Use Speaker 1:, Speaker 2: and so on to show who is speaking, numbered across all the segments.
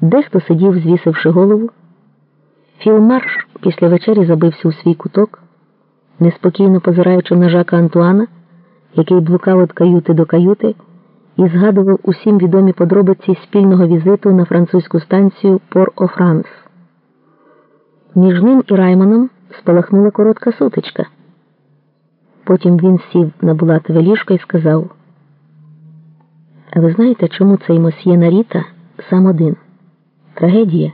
Speaker 1: Дехто сидів, звісивши голову. Філмарш після вечері забився у свій куток, неспокійно позираючи на Жака Антуана, який блукав від каюти до каюти і згадував усім відомі подробиці спільного візиту на французьку станцію Пор-О-Франс. Між ним і Раймоном спалахнула коротка сутичка. Потім він сів на булатове ліжко і сказав: А ви знаєте, чому цей мосьє Наріта сам один? Трагедія.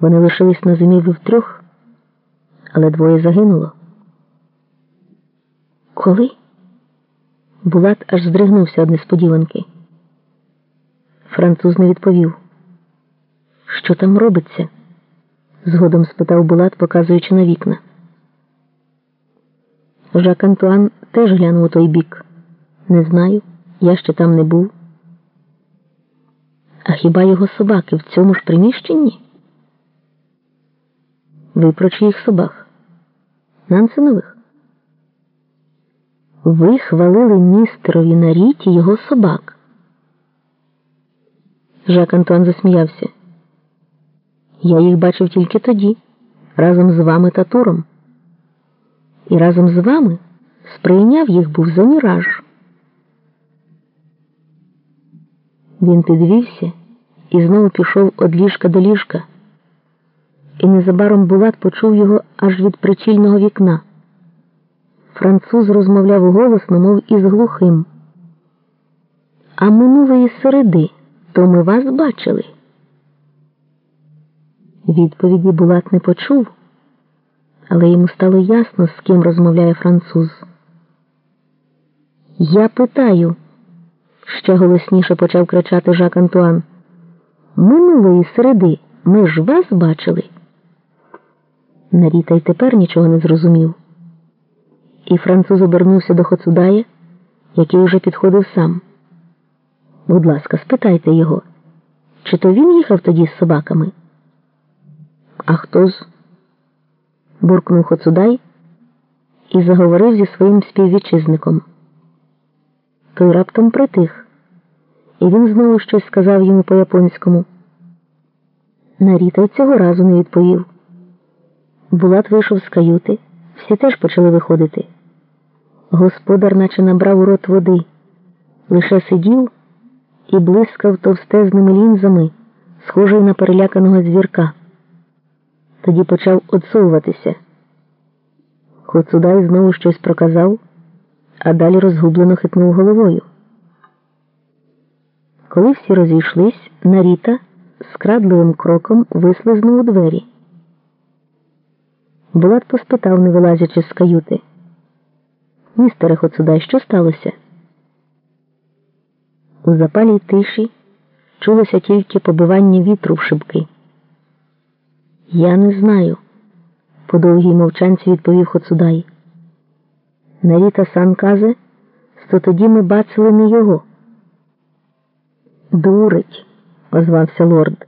Speaker 1: Вони лишились на зимівлю втрьох, але двоє загинуло. Коли? Булат аж здригнувся від несподіванки. Француз не відповів. Що там робиться? згодом спитав Булат, показуючи на вікна. Жак Антуан теж глянув у той бік. Не знаю, я ще там не був. А хіба його собаки в цьому ж приміщенні? Ви про чиїх собак? Нансенових? Ви хвалили містерові на ріті його собак. Жак Антуан засміявся. Я їх бачив тільки тоді, разом з вами та туром. І разом з вами сприйняв їх був за міраж. Він підвівся і знову пішов від ліжка до ліжка, і незабаром Булат почув його аж від причільного вікна. Француз розмовляв голосно, мов із глухим. А минулої середи то ми вас бачили. Відповіді Булат не почув, але йому стало ясно, з ким розмовляє француз. Я питаю, ще голосніше почав кричати Жак Антуан. Минулої середи ми ж вас бачили. Наріта й тепер нічого не зрозумів. І француз обернувся до Хоцудая, який уже підходив сам. Будь ласка, спитайте його, чи то він їхав тоді з собаками? А хто з? буркнув Хоцудай і заговорив зі своїм співвітчизником. Той раптом притих, і він знову щось сказав йому по японському. Наріта й цього разу не відповів. Булат вийшов з каюти, всі теж почали виходити. Господар наче набрав у рот води, лише сидів і блискав товстезними лінзами, схожий на переляканого звірка. Тоді почав одсовуватися. Хоцудай знову щось проказав, а далі розгублено хитнув головою. Коли всі розійшлись, Наріта скрадливим кроком вислизнув у двері. Булат поспитав, не вилазячи з каюти. Містере Хоцудай, що сталося? У запалій тиші чулося тільки побивання вітру в шибки. Я не знаю, по довгій мовчанці відповів Хоцудай. Наріта сан казе, що тоді ми бачили не його. Дурить, озвався лорд.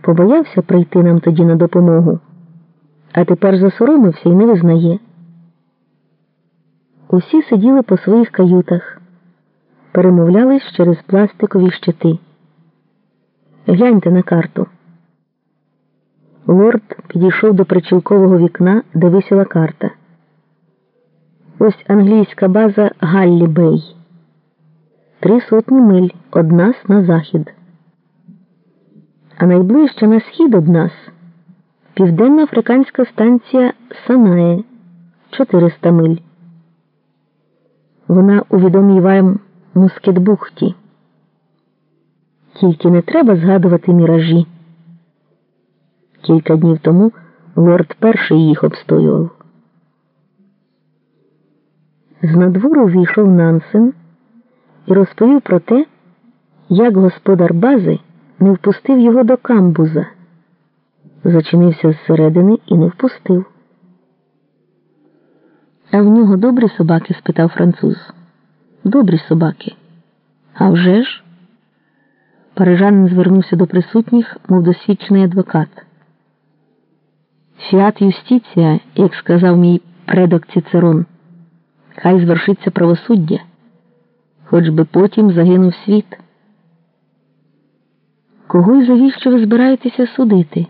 Speaker 1: Побоявся прийти нам тоді на допомогу, а тепер засоромився і не визнає. Усі сиділи по своїх каютах, перемовлялись через пластикові щити. Гляньте на карту. Лорд підійшов до причілкового вікна, де висіла карта. Ось англійська база Галлі Бей. Три сотні миль од нас на захід. А найближче на схід од нас південна африканська станція Санае 400 миль. Вона у відомій вам Мускетбухті. Тільки не треба згадувати міражі. Кілька днів тому лорд перший їх обстоював. З надвору війшов Нансен і розповів про те, як господар бази не впустив його до камбуза. Зачинився зсередини і не впустив. А в нього добрі собаки? спитав француз. Добрі собаки. «А вже ж?» Парижанин звернувся до присутніх, мов досвідчений адвокат. Фіат юстиція, як сказав мій предок Цицерон, хай звершиться правосуддя, хоч би потім загинув світ. Кого і завіщо ви збираєтеся судити?